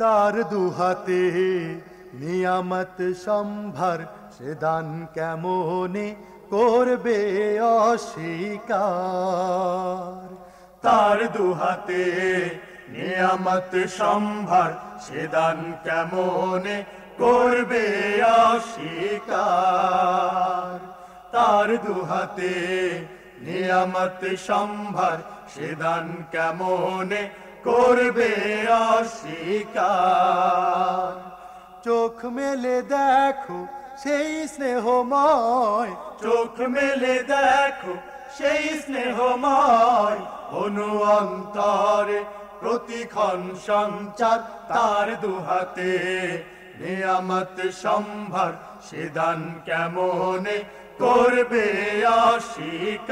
তার দুহাতে নিয়ামত সম্ভার, সে দান কেমনে করবে অস্বীকার? তার দুহাতে নিয়ামত সম্ভার, সে দান কেমনে করবে অস্বীকার? তার দুহাতে নিয়ামত সম্ভার, সে দান কেমনে করবে অস্বীকার। চোখ মেলে দেখো সেই স্নেহময়। চোখ মেলে দেখো সেই স্নেহময়। অনু অন্তরে প্রতিক্ষণ সঞ্চার তার দুহাতে। নিয়ামত সম্ভার সে দান কেমনে করবে অস্বীকার?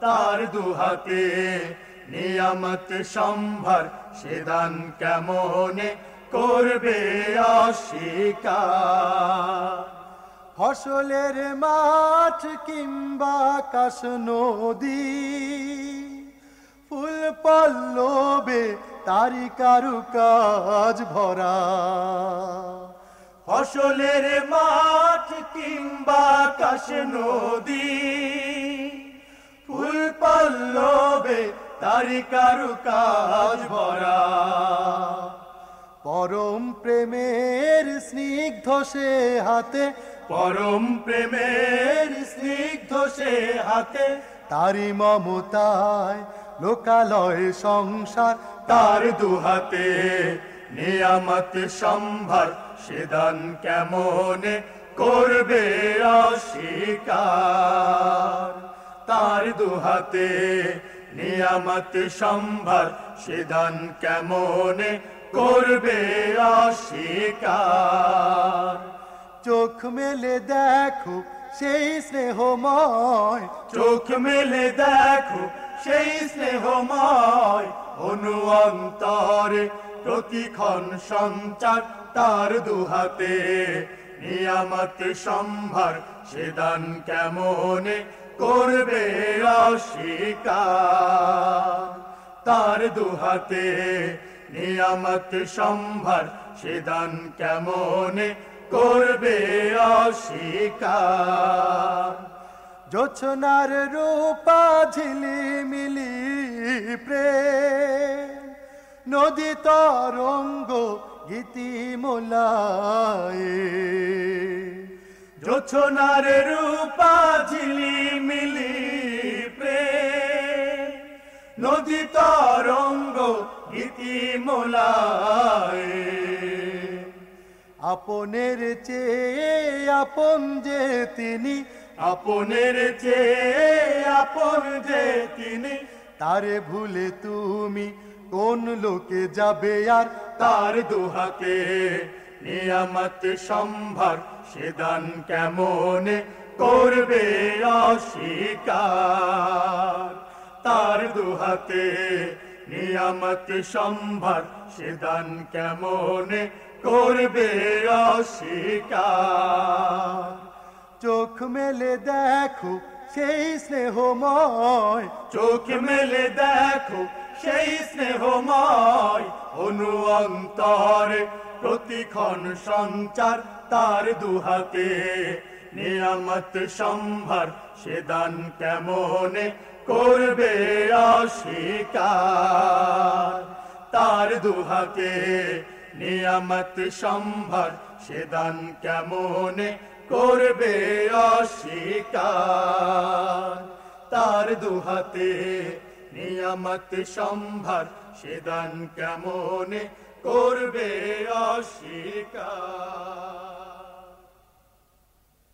তার দুহাতে নিয়ামত সম্ভার, সে দান কেমনে করবে ফসলের মাঠ কিংবা কাশ নদী, ফুল পল্লবে তারি কারু কাজ ভরা। ফসলের মাঠ কিংবা কাশ নদী, ফুল পল্লবে তারি কারু কাজ ভরা। পরম প্রেমের স্নিগ্ধ সে হাতে, পরম প্রেমের স্নিগ্ধ সে হাতে তারি মমতায় লোকালয় সংসার, তার দুহাতে নিয়ামত সম্ভার, সে দান কেমনে করবে অস্বীকার? তার দুহাতে নিয়ামত সম্ভার সে দান কেমনে করবে অস্বীকার? চোখ মেলে দেখো সেই স্নেহময়। চোখ মেলে দেখো সেই স্নেহময়। অনু অন্তরে প্রতিক্ষণ সঞ্চার তার দুহাতে। নিয়ামত সম্ভার সে দান কেমনে করবে অস্বীকার। তার দুহাতে নিয়ামত সম্ভার, সে দান কেমনে করবে অস্বীকার? জোছনার রূপা ঝিলি মিলি প্রেম, নদী তরঙ্গ গীতি মোলায়ে জোছনার রূপা ঝিলিমিলি প্রেম। নদী তরঙ্গ গীতি মোলায়। আপনের চেয়ে আপন যে তিনি, আপনের চেয়ে আপন যে তিনি, তারে ভুলে তুমি কোন লোকে যাবে আর তার দুহাতে নিয়ামত সম্ভার, সে দান কেমনে করবে অস্বীকার? তার দুহাতে নিয়ামত সম্ভার, সে দান কেমনে করবে অস্বীকার? চোখ মেলে দেখো সেই স্নেহময়, চোখ মেলে দেখো সেই স্নেহময়, অনু অন্তরে প্রতিক্ষণ সঞ্চার তার দুহাতে। নিয়ামত সম্ভার সে দান কেমনে করবে অস্বীকার? তার দুহাতে নিয়ামত সম্ভার সে দান কেমনে করবে অস্বীকার? তার দুহাতে নিয়ামত সম্ভার সে দান কেমনে করবে অস্বীকার।